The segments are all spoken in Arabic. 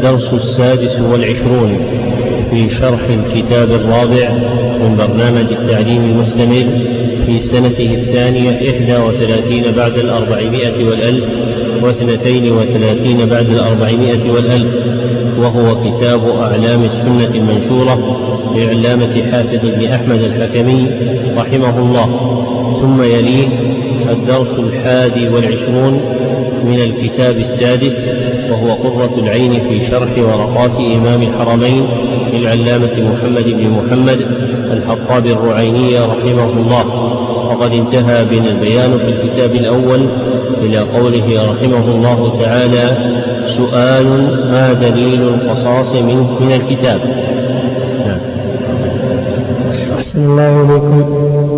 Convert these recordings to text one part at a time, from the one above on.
الدرس السادس والعشرون في شرح الكتاب الرابع من برنامج التعليم المستمر في سنته الثانية إحدى وثلاثين بعد الأربعمائة والألف واثنتين وثلاثين بعد الأربعمائة والألف وهو كتاب أعلام السنة المنشورة لعلامة حافظ بن أحمد الحكمي رحمه الله. ثم يليه الدرس الحادي والعشرون من الكتاب السادس وهو قرة العين في شرح ورقات إمام الحرمين للعلامة محمد بن محمد الحطاب الرعيني رحمه الله. وقد انتهى بنا البيان في الكتاب الأول إلى قوله رحمه الله تعالى سؤال ما دليل القصاص منه من الكتاب؟ أحسن الله إليكم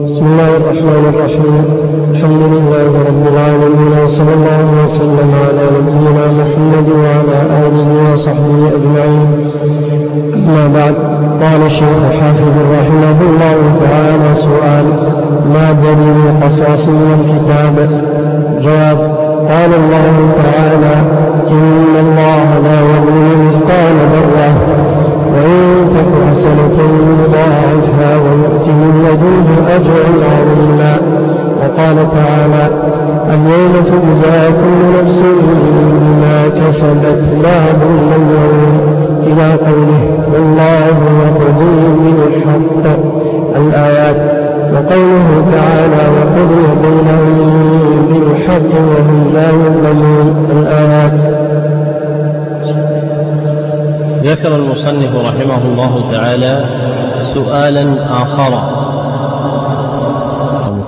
بسم الله الرحمن الرحيم. الحمد لله رب وصلى الله وسلم على نبينا محمد وعلى آله وصحبه أجمعين. أما بعد قال الشيخ حافظ رحمه الله تعالى سؤال ما دليل من الكتاب؟ جواب قال الله تعالى إن الله لا يظلم مثقال ذرة وإن تك حسنة يضاعفها ويؤتي من لدنه أجرا عظيما. وقال تعالى اليوم تجزى كل نفس بما كسبت لا ظلم اليوم إلى قوله والله يقضي بالحق. الآيات وقوله تعالى وقضي بينهم بالحق وهم لا يظلمون. الآيات. ذكر المصنف رحمه الله تعالى سؤالا آخر.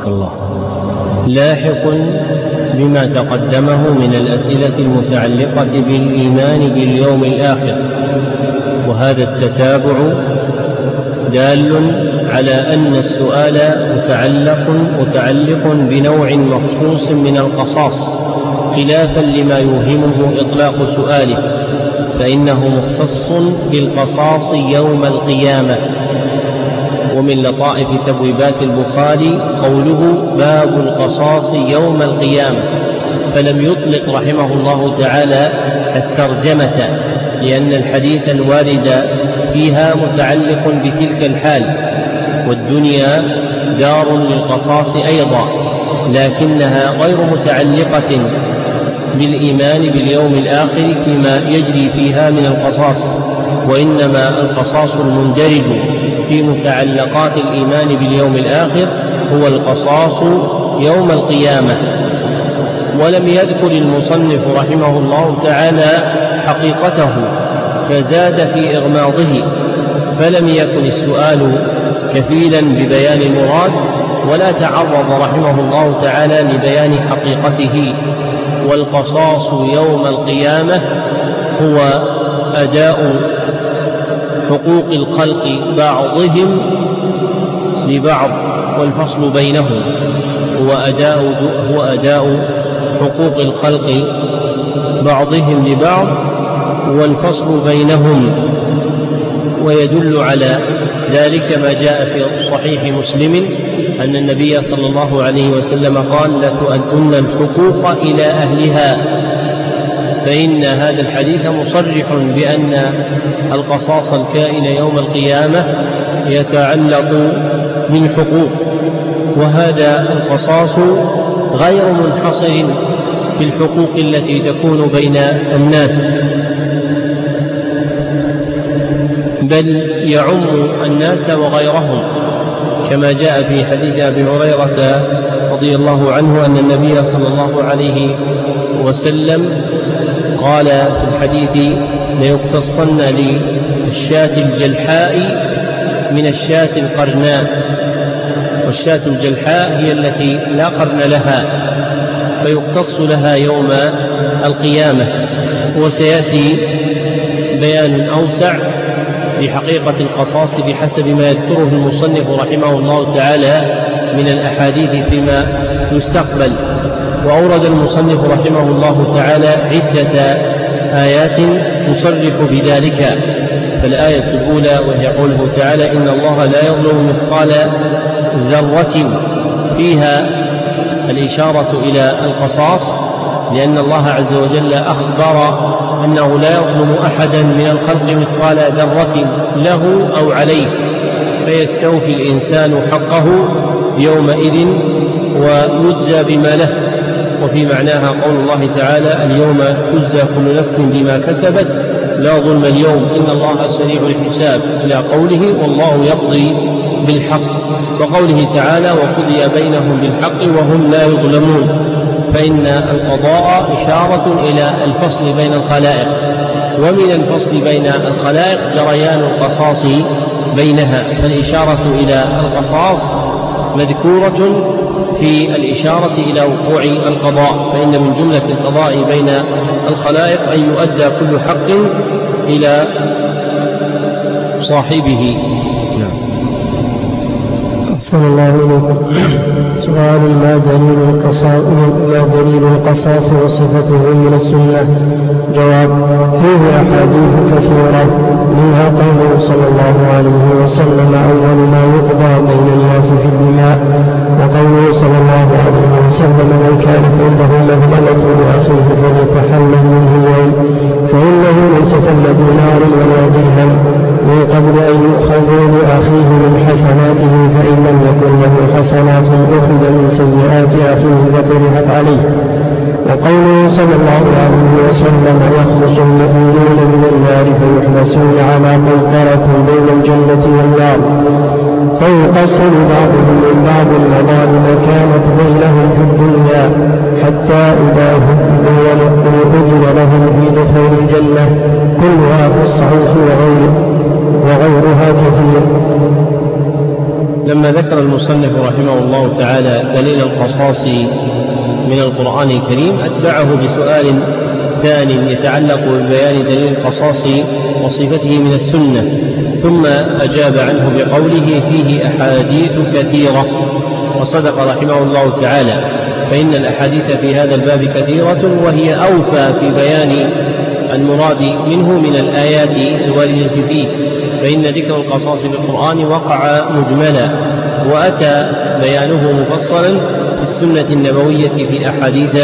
الله. لاحق بما تقدمه من الأسئلة المتعلقة بالإيمان باليوم الآخر. وهذا التتابع دال على أن السؤال متعلق متعلق بنوع مخصوص من القصاص خلافا لما يوهمه إطلاق سؤاله فإنه مختص بالقصاص يوم القيامة. ومن لطائف تبويبات البخاري قوله باب القصاص يوم القيامة فلم يطلق رحمه الله تعالى الترجمة لأن الحديث الوارد فيها متعلق بتلك الحال والدنيا دار للقصاص أيضا لكنها غير متعلقة بالإيمان باليوم الآخر فيما يجري فيها من القصاص وإنما القصاص المندرج. في متعلقات الإيمان باليوم الآخر هو القصاص يوم القيامة. ولم يذكر المصنف رحمه الله تعالى حقيقته فزاد في إغماضه فلم يكن السؤال كفيلا ببيان المراد ولا تعرض رحمه الله تعالى لبيان حقيقته. والقصاص يوم القيامة هو أداء حقوق الخلق بعضهم لبعض والفصل بينهم هو أداء هو أداء حقوق الخلق بعضهم لبعض والفصل بينهم ويدل على ذلك ما جاء في صحيح مسلم أن النبي صلى الله عليه وسلم قال لتؤدن الحقوق إلى أهلها. فإن هذا الحديث مصرح بأن القصاص الكائن يوم القيامة يتعلق بالحقوق وهذا القصاص غير منحصر في الحقوق التي تكون بين الناس. بل يعم الناس وغيرهم كما جاء في حديث أبي هريرة رضي الله عنه أن النبي صلى الله عليه وسلم قال في الحديث ليقتصن للشاة الجلحاء من الشاة القرناء. والشاة الجلحاء هي التي لا قرن لها فيقتص لها يوم القيامة وسيأتي بيان أوسع لحقيقة القصاص بحسب ما يذكره المصنف رحمه الله تعالى من الأحاديث فيما يستقبل. وأورد المصنف رحمه الله تعالى عدة آيات تصرح بذلك. فالآية الأولى وهي قوله تعالى إن الله لا يظلم مثقال ذرة. فيها الإشارة إلى القصاص لأن الله عز وجل أخبر أنه لا يظلم أحدا من الخلق مثقال ذرة له أو عليه فيستوفي الإنسان حقه يومئذ ويجزى بما له. وفي معناها قول الله تعالى اليوم تجزى كل نفس بما كسبت لا ظلم اليوم إن الله سريع الحساب إلى قوله والله يقضي بالحق. وقوله تعالى وقضي بينهم بالحق وهم لا يظلمون. فإن القضاء إشارة إلى الفصل بين الخلائق. ومن الفصل بين الخلائق جريان القصاص بينها. فالإشارة إلى القصاص مذكورة في الإشارة إلى وقوع القضاء فإن من جملة القضاء بين الخلائق أن يؤدى كل حق إلى صاحبه. أحسن الله إليكم. سؤال ما دليل القصاص ما دليل القصاص وصفته من السنة؟ جواب فيه أحاديث كثيرة. منها قوله صلى الله عليه وسلم أول ما يقضى بين الناس في الدماء وقوله صلى الله عليه وسلم من كانت عنده مظلمة لأخيه فليتحلل منه اليوم فإنه ليس ثم دينار ولا درهم من قبل أن يؤخذوا لأخيه من حسناته فإن لم يكن له حسنات أخذ من سيئات أخيه فطرحت عليه. وقوله صلى الله عليه وسلم يخلص المؤمنون من النار فيحبسون على قنطرة بين الجنة والنار. فيقص لبعضهم من بعض المظالم كانت بينهم في الدنيا حتى إذا ونقوا أجر لهم في دخول الجنة. كلها في الصحيح وغير وغيرها كثير. لما ذكر المصنف رحمه الله تعالى دليل القصاص من القرآن الكريم أتبعه بسؤال ثان يتعلق ببيان دليل القصاص وصفته من السنة ثم أجاب عنه بقوله فيه أحاديث كثيرة وصدق رحمه الله تعالى فإن الأحاديث في هذا الباب كثيرة وهي أوفى في بيان المراد منه من الآيات الواردة فيه فإن ذكر القصاص في القرآن وقع مجملا وأتى بيانه مفصلا في السنة النبوية في أحاديث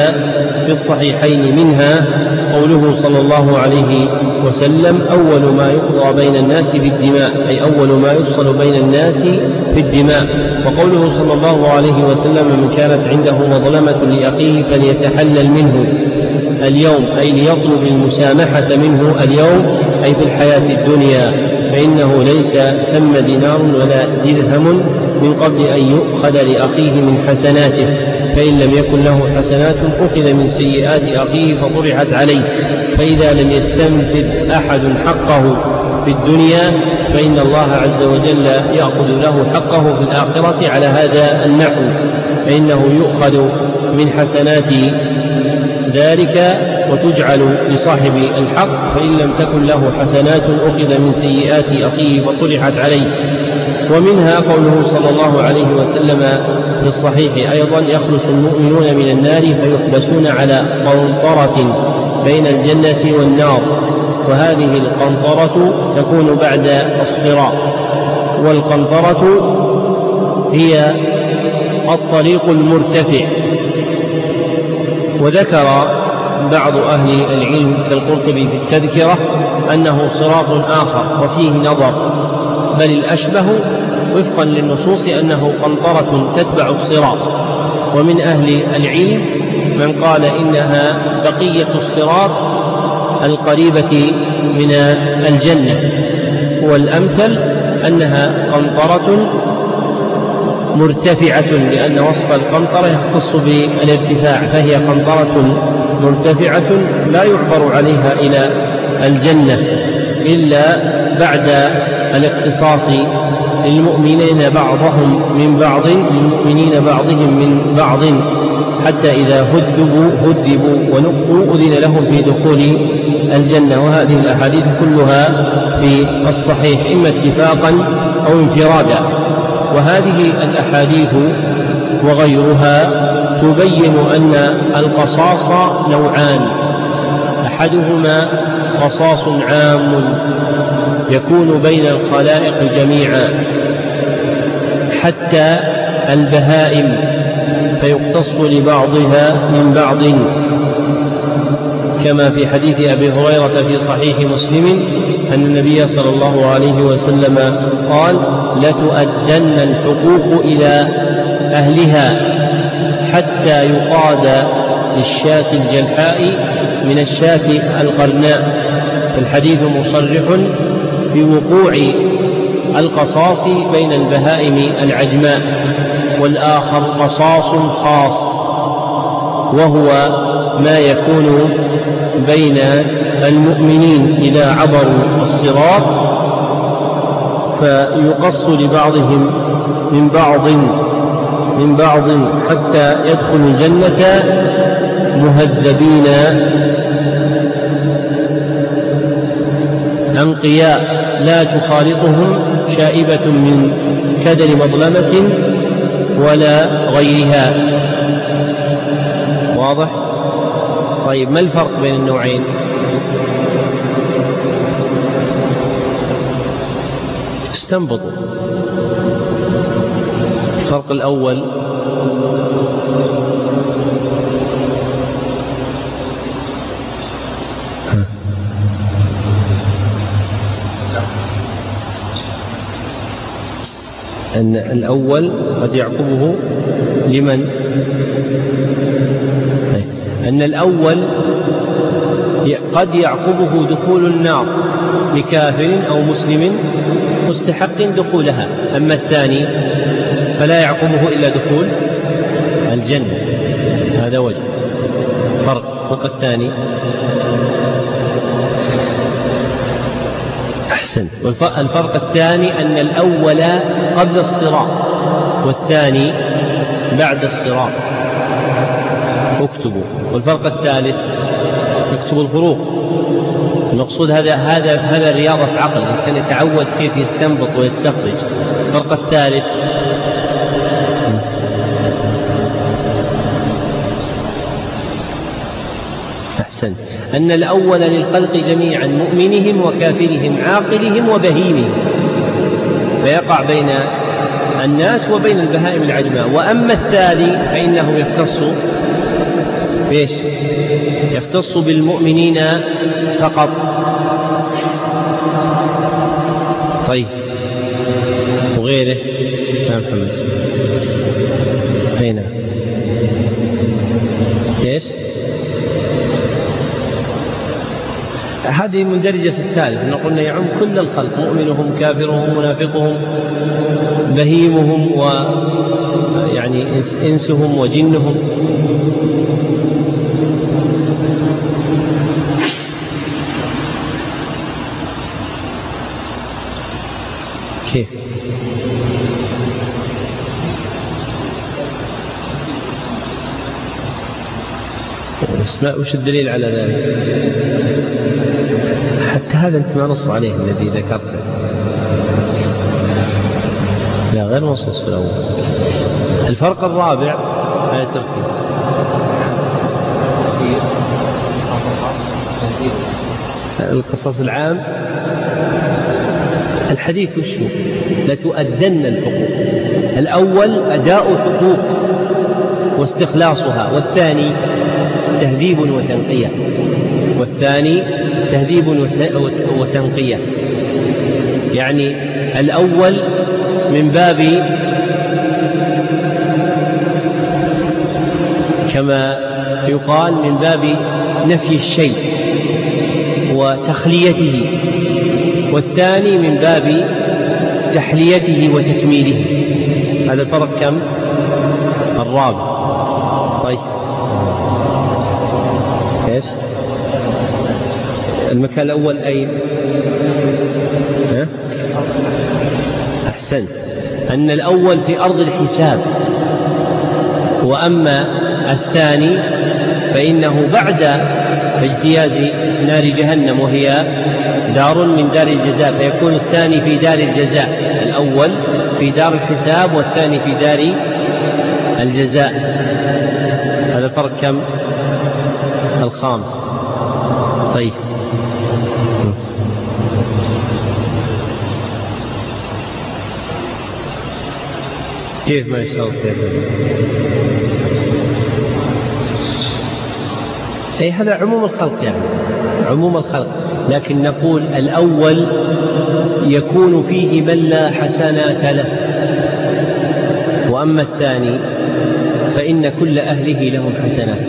في الصحيحين منها قوله صلى الله عليه وسلم أول ما يقضى بين الناس بالدماء أي أول ما يفصل بين الناس في الدماء. وقوله صلى الله عليه وسلم من كانت عنده مظلمة لأخيه فليتحلل منه اليوم أي ليطلب المسامحة منه اليوم أي في الحياة الدنيا. فإنه ليس ثم دينار ولا درهم من قبل أن يؤخذ لأخيه من حسناته. فإن لم يكن له حسنات أخذ من سيئات أخيه فطرحت عليه. فإذا لم يستنفذ أحد حقه في الدنيا فإن الله عز وجل يأخذ له حقه في الآخرة على هذا النحو. فإنه يؤخذ من حسنات ذلك وتجعل لصاحب الحق فإن لم تكن له حسنات أخذ من سيئات أخيه فطرحت عليه. ومنها قوله صلى الله عليه وسلم في الصحيح أيضا يخلص المؤمنون من النار فيحبسون على قنطرة بين الجنة والنار وهذه القنطرة تكون بعد الصراط والقنطرة هي الطريق المرتفع. وذكر بعض أهل العلم كالقرطبي في التذكرة أنه صراط آخر وفيه نظر بل الأشبه وفقا للنصوص أنه قنطرة تتبع الصراط. ومن أهل العلم من قال إنها بقية الصراط القريبة من الجنة والأمثل أنها قنطرة مرتفعة لأن وصف القنطرة يختص بالارتفاع فهي قنطرة مرتفعة لا يعبر عليها إلى الجنة إلا بعد الاختصاص للمؤمنين بعضهم من بعض للمؤمنين بعضهم من بعض حتى إذا هذبوا هذبوا ونقوا أذن لهم في دخول الجنة. وهذه الأحاديث كلها في الصحيح إما اتفاقا أو انفرادا. وهذه الأحاديث وغيرها تبين أن القصاص نوعان. أحدهما قصاص عام يكون بين الخلائق جميعا حتى البهائم فيقتص لبعضها من بعض. كما في حديث أبي هريرة في صحيح مسلم أن النبي صلى الله عليه وسلم قال لتؤدن الحقوق إلى أهلها حتى يقاد للشاة الجلحاء من الشاة القرناء الحديث مصرح بوقوع القصاص بين البهائم العجماء والآخر قصاص خاص وهو ما يكون بين المؤمنين إذا عبروا الصراط فيقص لبعضهم من بعض من بعض حتى يدخلوا الجنة مهذبين أنقياء. لا تخالطهم شائبة من كدر مظلمة ولا غيرها واضح؟ طيب ما الفرق بين النوعين؟ استنبطوا الفرق الأول أن الأول قد يعقبه لمن؟ أن الأول قد يعقبه دخول النار لكافر أو مسلم مستحق دخولها. أما الثاني فلا يعقبه إلا دخول الجنة. هذا وجه. فرق. فرق الثاني. أحسنت الفرق الثاني أن الأول قبل الصراط والثاني بعد الصراط. اكتبوا. والفرق الثالث اكتبوا الفروق المقصود هذا هذا هذا رياضة عقل. الإنسان يتعود كيف يستنبط ويستخرج. الفرق الثالث أحسنت أن الأول للخلق جميعا مؤمنهم وكافرهم عاقلهم وبهيمهم. فيقع بين الناس وبين البهائم العجماء. وأما الثاني فإنه يختص بإيش؟ يختص بالمؤمنين فقط. طيب وغيره يا محمد أين إيش؟ هذه مندرجة في الثالث إحنا قلنا يعم كل الخلق مؤمنهم كافرهم منافقهم بهيمهم و يعني إنسهم وجنهم. كيف؟ اسماء وش الدليل على ذلك؟ حتى هذا أنت ما نص عليه الذي ذكرته لا غير منصوص في الأول. الفرق الرابع آية تركيب القصص العام. الحديث وش هو؟ لتؤدن الحقوق. الأول أداء الحقوق واستخلاصها والثاني تهذيب وتنقية. والثاني تهذيب وتنقية. يعني الأول من باب كما يقال من باب نفي الشيء وتخليته. والثاني من باب تحليته وتكميله. هذا الفرق كم؟ الرابع. طيب إيش المكان الأول أين؟ ها؟ أحسنت. أن الأول في أرض الحساب. وأما الثاني فإنه بعد اجتياز نار جهنم وهي دار من دار الجزاء. فيكون الثاني في دار الجزاء. الأول في دار الحساب والثاني في دار الجزاء. هذا الفرق كم؟ الخامس. طيب. كيف ما كيف أي هذا عموم الخلق يعني عموم الخلق. لكن نقول الأول يكون فيه من لا حسنات له. وأما الثاني فإن كل أهله لهم حسنات.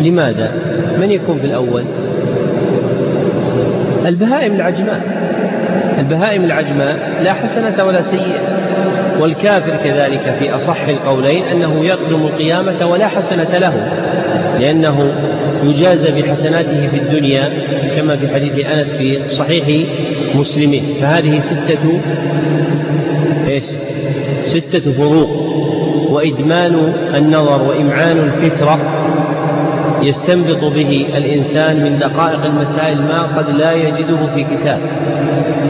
لماذا؟ من يكون في الأول؟ البهائم العجماء. البهائم العجماء لا حسنة ولا سيئة. والكافر كذلك في أصح القولين أنه يقدم القيامة ولا حسنة له لأنه يجازى بحسناته في الدنيا كما في حديث أنس في صحيح مسلم فهذه ستة إيش؟ ستة فروق وإدمان النظر وإمعان الفكرة يستنبط به الإنسان من دقائق المسائل ما قد لا يجده في كتاب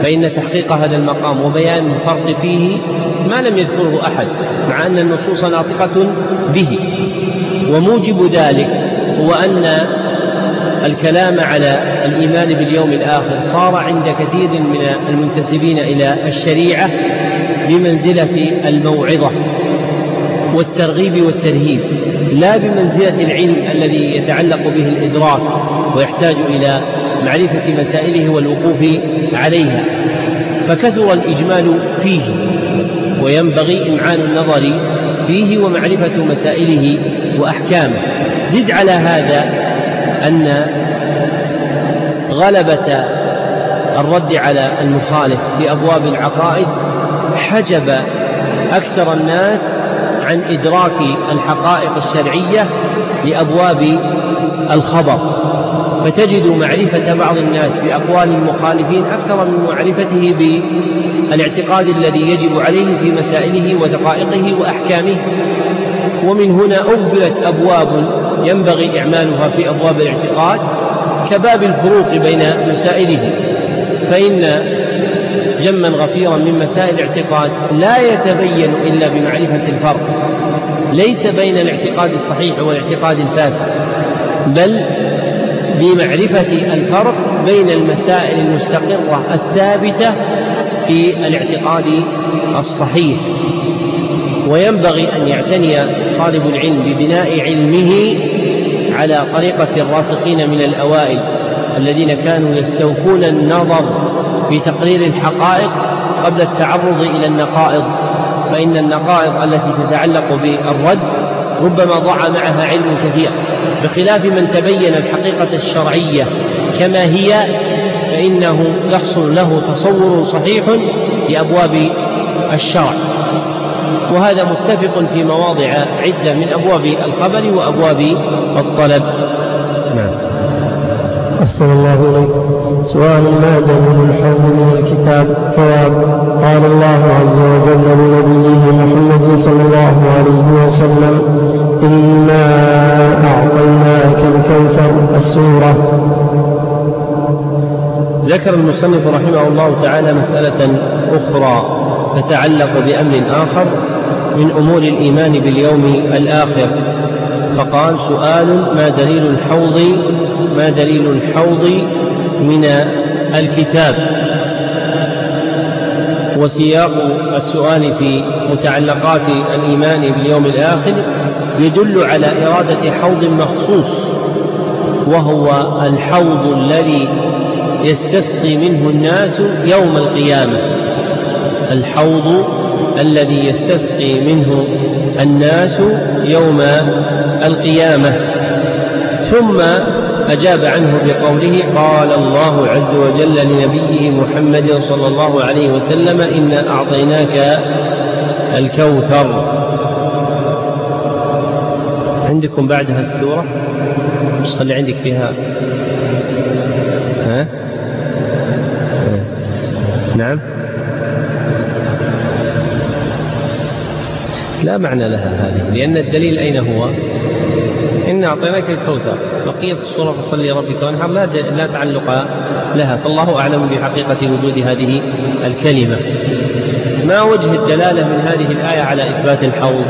فإن تحقيق هذا المقام وبيان الفرق فيه ما لم يذكره أحد مع أن النصوص ناطقة به. وموجب ذلك هو أن الكلام على الإيمان باليوم الآخر صار عند كثير من المنتسبين إلى الشريعة بمنزلة الموعظة والترغيب والترهيب. لا بمنزلة العلم الذي يتعلق به الإدراك ويحتاج إلى معرفة مسائله والوقوف عليها فكثر الإجمال فيه وينبغي إمعان النظر فيه ومعرفة مسائله وأحكامه. زد على هذا أن غلبة الرد على المخالف في أبواب العقائد حجب أكثر الناس عن إدراك الحقائق الشرعية لأبواب الخبر. فتجد معرفة بعض الناس بأقوال المخالفين أكثر من معرفته بالاعتقاد الذي يجب عليه في مسائله ودقائقه وأحكامه. ومن هنا أغفلت أبواب ينبغي إعمالها في أبواب الاعتقاد كباب الفروق بين مسائله. فإن جما غفيرا من مسائل الاعتقاد لا يتبين إلا بمعرفة الفرق ليس بين الاعتقاد الصحيح والاعتقاد الفاسد بل بمعرفة الفرق بين المسائل المستقرة الثابتة في الاعتقاد الصحيح. وينبغي أن يعتني طالب العلم ببناء علمه على طريقة الراسخين من الأوائل الذين كانوا يستوفون النظر في تقرير الحقائق قبل التعرض إلى النقائض فإن النقائض التي تتعلق بالرد ربما ضاع معها علم كثير. بخلاف من تبين الحقيقة الشرعية كما هي فإنه يحصل له تصور صحيح لأبواب الشرع. وهذا متفق في مواضع عدة من أبواب الخبر وأبواب الطلب. أحسن الله إليك. سؤال ما دليل الحوض من الكتاب؟ جواب قال الله عز وجل لنبيه محمد صلى الله عليه وسلم إنا أعطيناك الكوثر السورة. ذكر المصنف رحمه الله تعالى مسألة أخرى تتعلق بأمر آخر من أمور الإيمان باليوم الآخر. فقال سؤال ما دليل الحوض ما دليل الحوض من الكتاب. وسياق السؤال في متعلقات الإيمان باليوم الآخر يدل على إرادة حوض مخصوص وهو الحوض الذي يستسقي منه الناس يوم القيامة. الحوض الذي يستسقي منه الناس يوم القيامة. ثم أجاب عنه بقوله قال الله عز وجل لنبيه محمد صلى الله عليه وسلم إنا أعطيناك الكوثر. عندكم بعدها السورة صلي عندك فيها؟ ها؟ نعم. لا معنى لها هذه لأن الدليل أين هو؟ أعطيناك الكوثر. بقية الصورة فصل لربك وانحر. لا, لا تعلق لها. فالله أعلم بحقيقة وجود هذه الكلمة. ما وجه الدلالة من هذه الآية على إثبات الحوض؟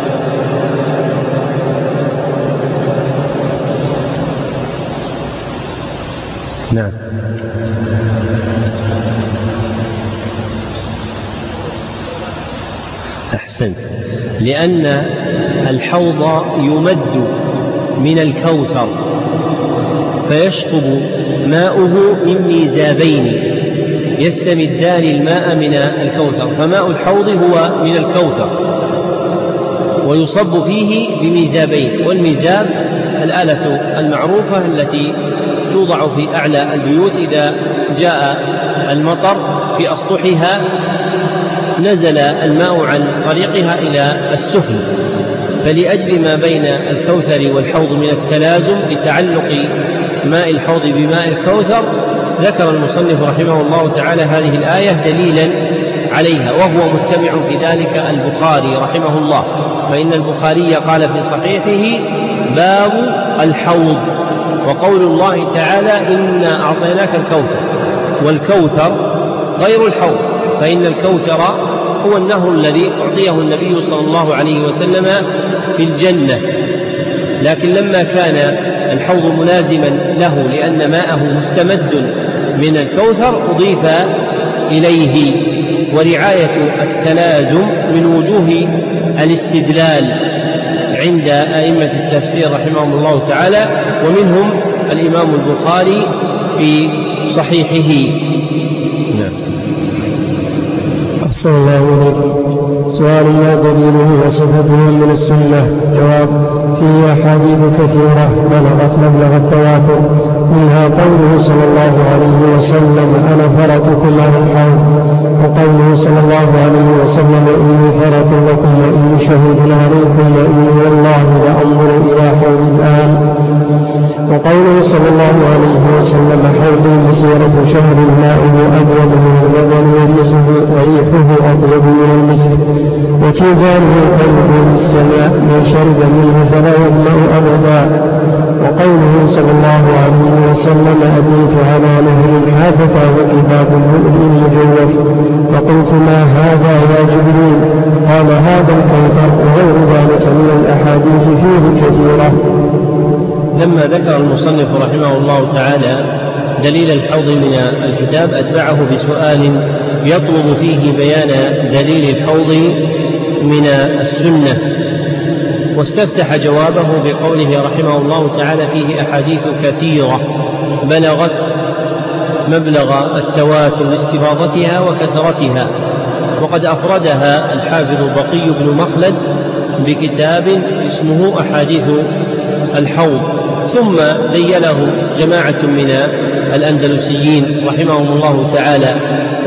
نعم. أحسنت. لأن الحوض يمد من الكوثر فيشطب ماؤه من ميزابين يستمدان الماء من الكوثر فماء الحوض هو من الكوثر ويصب فيه بميزابين والميزاب الآلة المعروفة التي توضع في أعلى البيوت إذا جاء المطر في أسطحها نزل الماء عن طريقها إلى السفن. فلأجل ما بين الكوثر والحوض من التلازم لتعلق ماء الحوض بماء الكوثر ذكر المصنف رحمه الله تعالى هذه الآية دليلا عليها وهو متبع في ذلك البخاري رحمه الله. فإن البخاري قال في صحيحه باب الحوض وقول الله تعالى إنا أعطيناك الكوثر والكوثر غير الحوض فإن الكوثر هو النهر الذي أعطيه النبي صلى الله عليه وسلم في الجنة. لكن لما كان الحوض ملازما له لأن ماءه مستمد من الكوثر أضيف إليه. ورعاية التلازم من وجوه الاستدلال عند أئمة التفسير رحمهم الله تعالى ومنهم الإمام البخاري في صحيحه. نعم. أحسن الله إليكم سؤال ما دليله وصفته من السنة. جواب فيه أحاديث كثيرة بلغت مبلغ التواتر. منها قوله صلى الله عليه وسلم أنا فرطكم على الحوض وقوله صلى الله عليه وسلم إني فرط لكم وإني شهيد عليكم وإني والله لأنظر إلى حوض الآن. وقوله صلى الله عليه وسلم حوض مسيرة شهر ماؤه أبيض من اللبن وريحه وريحه أطيب من المسك وكيزانه كالنجوم السماء من شرب منه فلا يظمأ أبدا. وقوله صلى الله عليه وسلم أتيت على نهر حافظ وكتاب المؤمن مجوف فقلت ما هذا يا جبريل؟ قال هذا الكوثر وغير ذلك من الأحاديث فيه كثيرة. لما ذكر المصنف رحمه الله تعالى دليل الحوض من الكتاب أتبعه بسؤال يطلب فيه بيان دليل الحوض من السنة. واستفتح جوابه بقوله رحمه الله تعالى فيه أحاديث كثيرة بلغت مبلغ التواتر لاستفاضتها وكثرتها. وقد أفردها الحافظ بقي بن مخلد بكتاب اسمه أحاديث الحوض. ثم ذيله جماعة من الأندلسيين رحمهم الله تعالى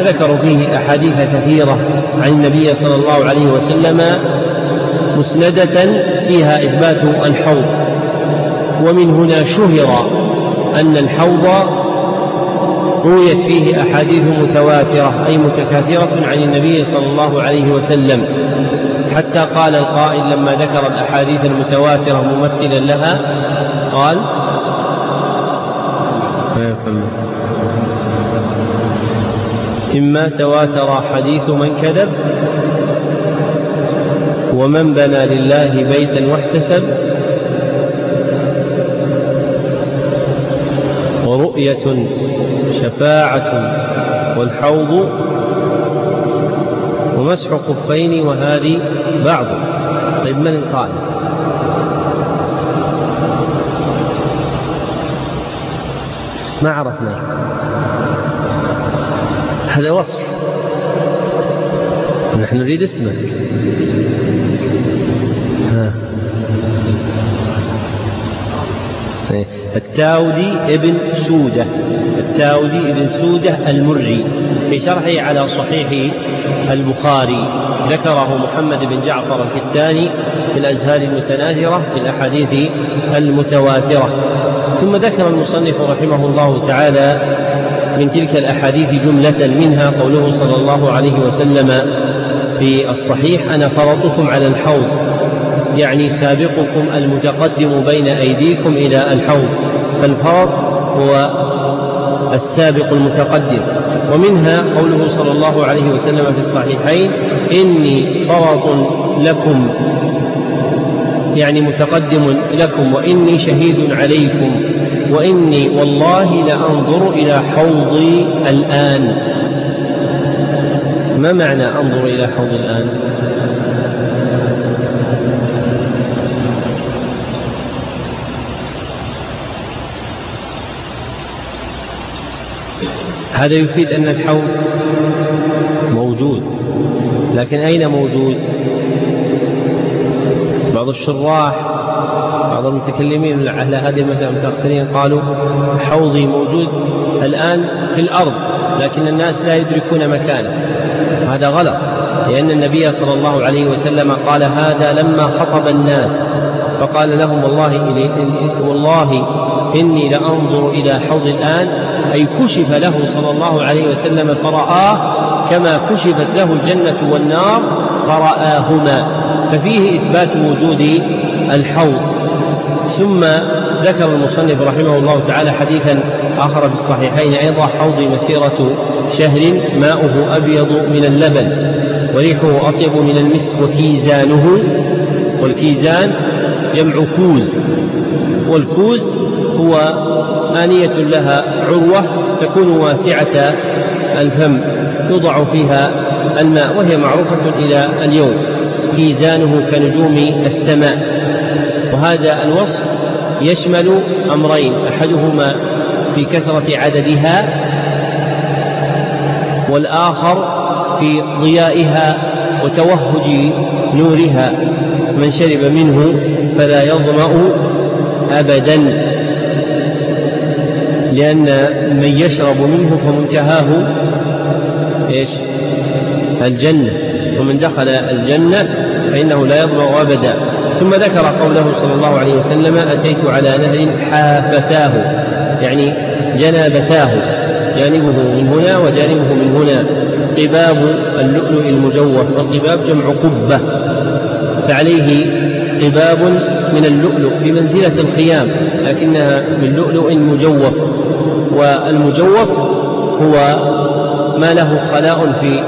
ذكروا فيه أحاديث كثيرة عن النبي صلى الله عليه وسلم مسندة فيها إثبات الحوض. ومن هنا شهر أن الحوض رويت فيه أحاديث متواترة أي متكاثرة عن النبي صلى الله عليه وسلم. حتى قال القائل لما ذكر الأحاديث المتواترة ممثلا لها قال إما تواتر حديث من كذب ومن بنى لله بيتا واحتسب ورؤية شفاعة والحوض ومسح خفين وهذه بعض. طيب من القائل؟ ما عرفنا. هذا وصف. نحن نريد اسمه. إيه. التاودي ابن سودة. التاودي ابن سودة المري في شرحه على صحيح البخاري ذكره محمد بن جعفر الكتاني في الأزهار المتناثرة في الأحاديث المتواترة. ثم ذكر المصنف رحمه الله تعالى من تلك الأحاديث جملة منها قوله صلى الله عليه وسلم في الصحيح أنا فرطكم على الحوض يعني سابقكم المتقدم بين أيديكم إلى الحوض فالفرط هو السابق المتقدم. ومنها قوله صلى الله عليه وسلم في الصحيحين إني فرط لكم يعني متقدم لكم وإني شهيد عليكم وإني والله لأنظر إلى حوضي الآن. ما معنى أنظر إلى حوض الآن؟ هذا يفيد أن الحوض موجود لكن أين موجود؟ بعض الشراح بعض المتكلمين على هذه المسألة المتأخرين قالوا حوضي موجود الآن في الأرض لكن الناس لا يدركون مكانه. هذا غلط لأن النبي صلى الله عليه وسلم قال هذا لما خطب الناس فقال لهم والله والله إني لأنظر إلى حوض الآن أي كشف له صلى الله عليه وسلم فرآه كما كشفت له الجنة والنار فرآهما. ففيه إثبات وجود الحوض. ثم ذكر المصنف رحمه الله تعالى حديثا آخر في الصحيحين أيضا حوض مسيرة شهر ماؤه أبيض من اللبن وريحه أطيب من المسك وكيزانه. والكيزان جمع كوز والكوز هو آنية لها عروة تكون واسعة الفم يوضع فيها الماء وهي معروفة إلى اليوم. كيزانه كنجوم السماء. وهذا الوصف يشمل أمرين أحدهما في كثرة عددها والآخر في ضيائها وتوهج نورها. من شرب منه فلا يظمأ أبدا لأن من يشرب منه فمنتهاه إيش؟ الجنة. ومن دخل الجنة فإنه لا يظمأ أبدا. ثم ذكر قوله صلى الله عليه وسلم أتيت على نهر حافتاه يعني جنابتاه جانبه من هنا وجانبه من هنا. قباب اللؤلؤ المجوف والقباب جمع قبة فعليه قباب من اللؤلؤ بمنزلة الخيام لكنها من لؤلؤ مجوف. والمجوف هو ما له خلاء في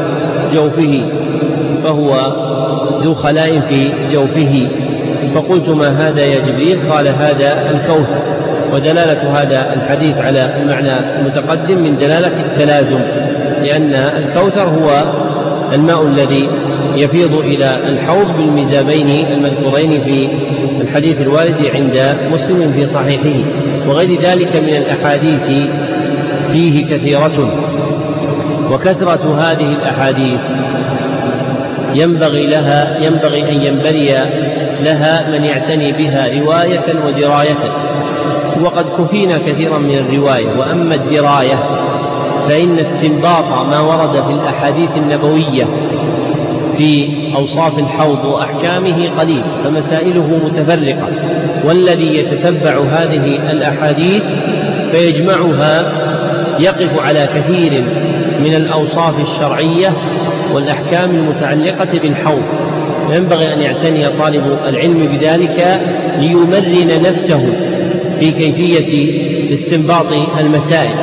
جوفه. فهو ذو خلاء في جوفه. فقلت ما هذا يا جبريل؟ قال هذا الكوثر. ودلالة هذا الحديث على المعنى المتقدم من دلالة التلازم. لأن الكوثر هو الماء الذي يفيض إلى الحوض بالميزابين المذكورين في الحديث الوارد عند مسلم في صحيحه. وغير ذلك من الأحاديث فيه كثيرة. وكثرة هذه الأحاديث ينبغي لها ينبغي أن ينبري لها من يعتني بها رواية ودراية. وقد كفينا كثيرا من الرواية وأما الدراية فإن استنباط ما ورد في الأحاديث النبوية في أوصاف الحوض وأحكامه قليل فمسائله متفرقة. والذي يتتبع هذه الأحاديث فيجمعها يقف على كثير من الأوصاف الشرعية والأحكام المتعلقة بالحوض. ينبغي أن يعتني طالب العلم بذلك ليمرن نفسه في كيفية استنباط المسائل.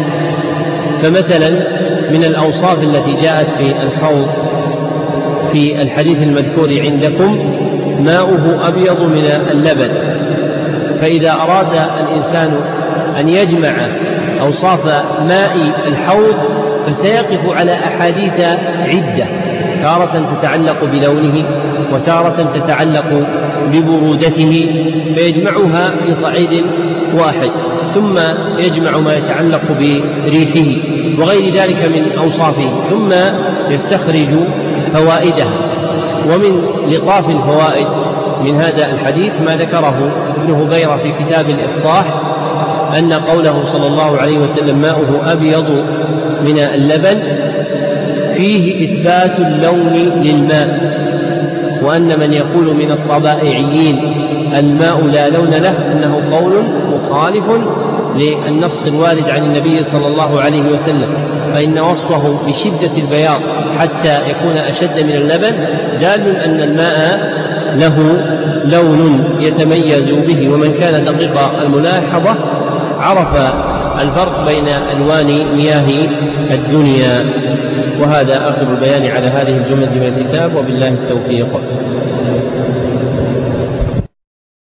فمثلا من الأوصاف التي جاءت في الحوض في الحديث المذكور عندكم ماؤه أبيض من اللبن. فإذا أراد الإنسان أن يجمع أوصاف ماء الحوض فسيقف على أحاديث عدة تارة تتعلق بلونه وتارة تتعلق ببرودته فيجمعها في صعيد واحد ثم يجمع ما يتعلق بريحه وغير ذلك من أوصافه ثم يستخرج فوائدها ومن لطاف الفوائد من هذا الحديث ما ذكره ابن هبيرة في كتاب الإفصاح أن قوله صلى الله عليه وسلم ماؤه أبيض من اللبن فيه إثبات اللون للماء وأن من يقول من الطبائعيين الماء لا لون له أنه قول مخالف للنص الوارد عن النبي صلى الله عليه وسلم فإن وصفه بشدة البياض حتى يكون أشد من اللبن دال أن الماء له لون يتميز به ومن كان دقيق الملاحظة عرف الفرق بين ألوان مياه الدنيا وهذا آخر البيان على هذه الجملة من الكتاب وبالله التوفيق.